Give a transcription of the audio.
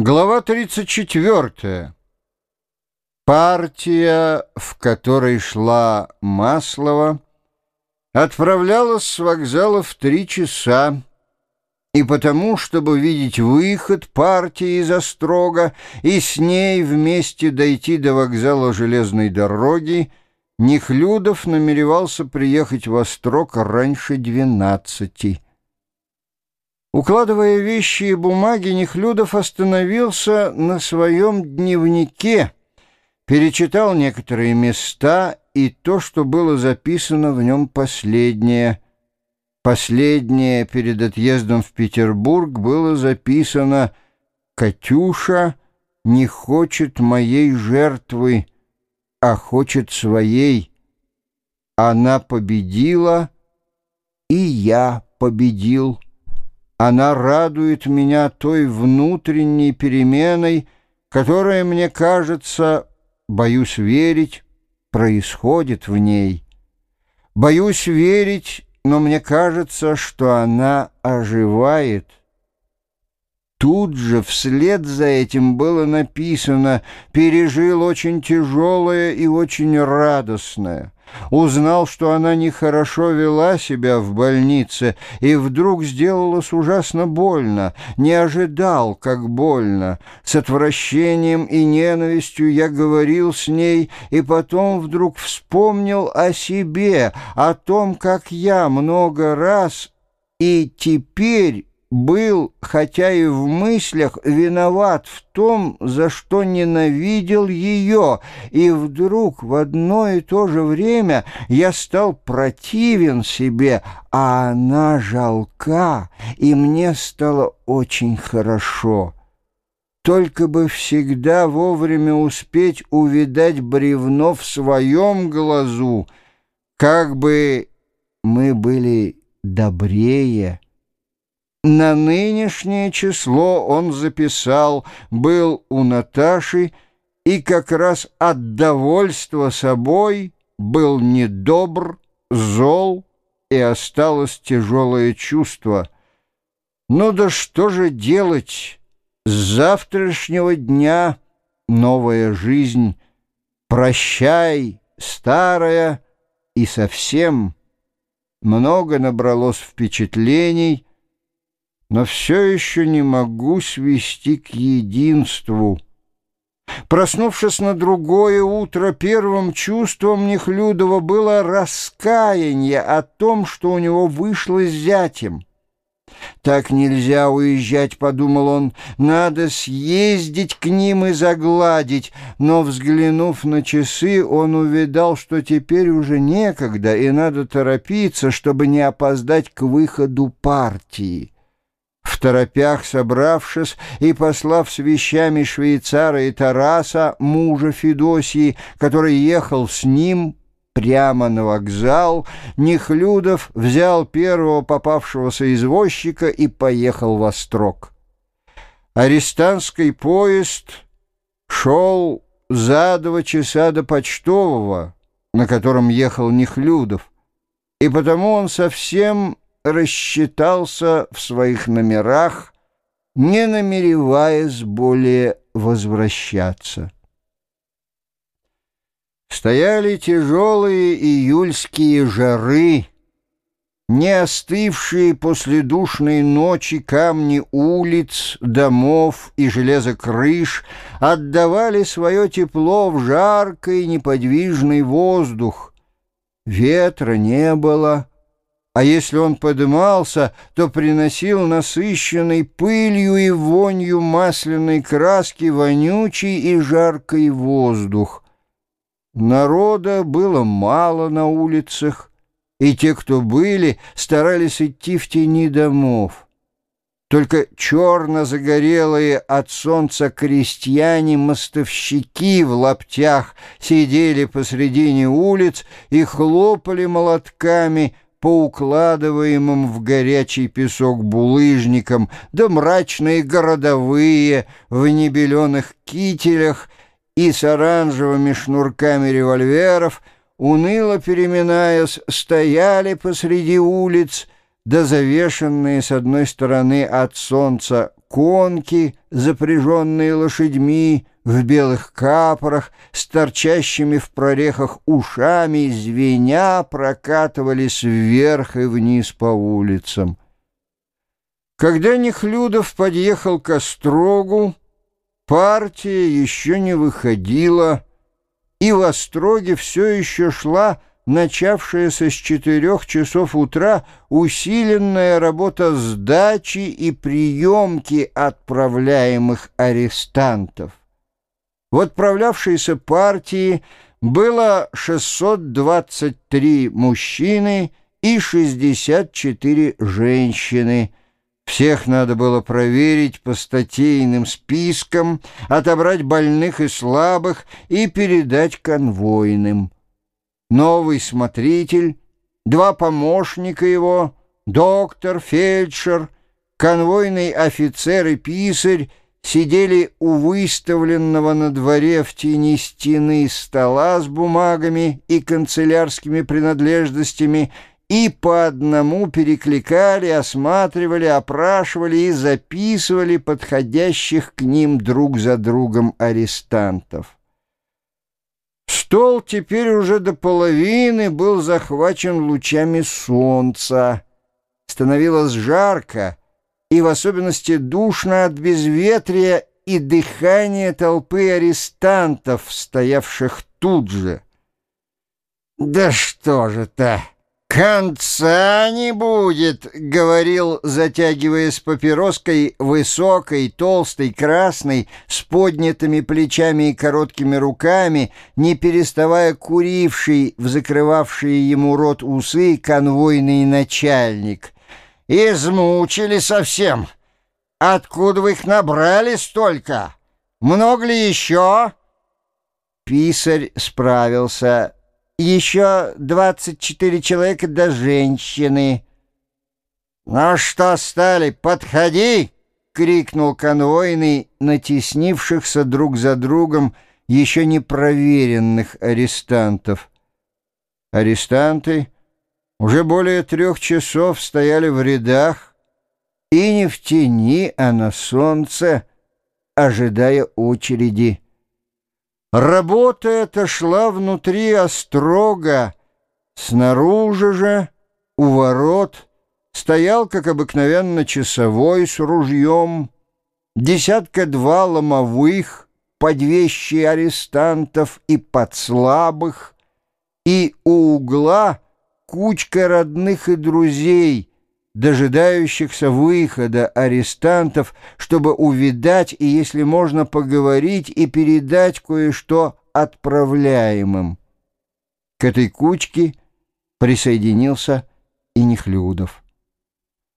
Глава 34. Партия, в которой шла Маслова, отправлялась с вокзала в три часа, и потому, чтобы видеть выход партии из Острога и с ней вместе дойти до вокзала железной дороги, Нехлюдов намеревался приехать в Острог раньше двенадцати. Укладывая вещи и бумаги, Нехлюдов остановился на своем дневнике, перечитал некоторые места и то, что было записано в нем последнее. Последнее перед отъездом в Петербург было записано «Катюша не хочет моей жертвы, а хочет своей. Она победила, и я победил». Она радует меня той внутренней переменой, которая, мне кажется, боюсь верить, происходит в ней. Боюсь верить, но мне кажется, что она оживает. Тут же вслед за этим было написано «Пережил очень тяжелое и очень радостное». Узнал, что она нехорошо вела себя в больнице, и вдруг сделалось ужасно больно. Не ожидал, как больно. С отвращением и ненавистью я говорил с ней, и потом вдруг вспомнил о себе, о том, как я много раз и теперь был, хотя и в мыслях, виноват в том, за что ненавидел ее, и вдруг в одно и то же время я стал противен себе, а она жалка, и мне стало очень хорошо. Только бы всегда вовремя успеть увидать бревно в своем глазу, как бы мы были добрее, на нынешнее число он записал, был у Наташи, и как раз от довольства собой был недобр, зол, и осталось тяжелое чувство. Ну да что же делать? С завтрашнего дня новая жизнь. Прощай, старая, и совсем много набралось впечатлений, но все еще не могу свести к единству. Проснувшись на другое утро, первым чувством Нехлюдова было раскаяние о том, что у него вышло с зятем. «Так нельзя уезжать», — подумал он, — «надо съездить к ним и загладить». Но, взглянув на часы, он увидал, что теперь уже некогда, и надо торопиться, чтобы не опоздать к выходу партии. В торопях собравшись и послав с вещами швейцара и Тараса, мужа Федосии, который ехал с ним прямо на вокзал, Нехлюдов взял первого попавшегося извозчика и поехал в Острог. Арестантский поезд шел за два часа до почтового, на котором ехал Нехлюдов, и потому он совсем рассчитался в своих номерах, не намереваясь более возвращаться. Стояли тяжелые июльские жары, не остывшие после душной ночи камни улиц, домов и железо крыш отдавали свое тепло в жаркий неподвижный воздух. Ветра не было, а если он подымался, то приносил насыщенный пылью и вонью масляной краски вонючий и жаркий воздух. Народа было мало на улицах, и те, кто были, старались идти в тени домов. Только черно-загорелые от солнца крестьяне-мостовщики в лаптях сидели посредине улиц и хлопали молотками — по укладываемым в горячий песок булыжникам, да мрачные городовые в небеленых кителях и с оранжевыми шнурками револьверов, уныло переминаясь, стояли посреди улиц, да завешенные с одной стороны от солнца конки, запряженные лошадьми, в белых капорах, с торчащими в прорехах ушами, звеня, прокатывались вверх и вниз по улицам. Когда Нехлюдов подъехал к Острогу, партия еще не выходила, и в Остроге все еще шла начавшаяся с четырех часов утра усиленная работа сдачи и приемки отправляемых арестантов. В отправлявшейся партии было 623 мужчины и 64 женщины. Всех надо было проверить по статейным спискам, отобрать больных и слабых и передать конвойным. Новый смотритель, два помощника его, доктор, фельдшер, конвойный офицер и писарь сидели у выставленного на дворе в тени стены стола с бумагами и канцелярскими принадлежностями и по одному перекликали, осматривали, опрашивали и записывали подходящих к ним друг за другом арестантов. Стол теперь уже до половины был захвачен лучами солнца. Становилось жарко, и в особенности душно от безветрия и дыхания толпы арестантов, стоявших тут же. «Да что же это? Конца не будет!» — говорил, затягиваясь папироской, высокой, толстой, красной, с поднятыми плечами и короткими руками, не переставая куривший в закрывавшие ему рот усы конвойный начальник — Измучили совсем. Откуда вы их набрали столько? Много ли еще?» Писарь справился. «Еще двадцать четыре человека до женщины». «Ну что стали, подходи!» — крикнул конвойный натеснившихся друг за другом еще не проверенных арестантов. Арестанты уже более трех часов стояли в рядах, и не в тени, а на солнце, ожидая очереди. Работа эта шла внутри острога, снаружи же, у ворот, стоял, как обыкновенно, часовой с ружьем, десятка-два ломовых, подвещи арестантов и подслабых, и у угла — кучка родных и друзей, дожидающихся выхода арестантов, чтобы увидать и, если можно, поговорить и передать кое-что отправляемым. К этой кучке присоединился и Нехлюдов.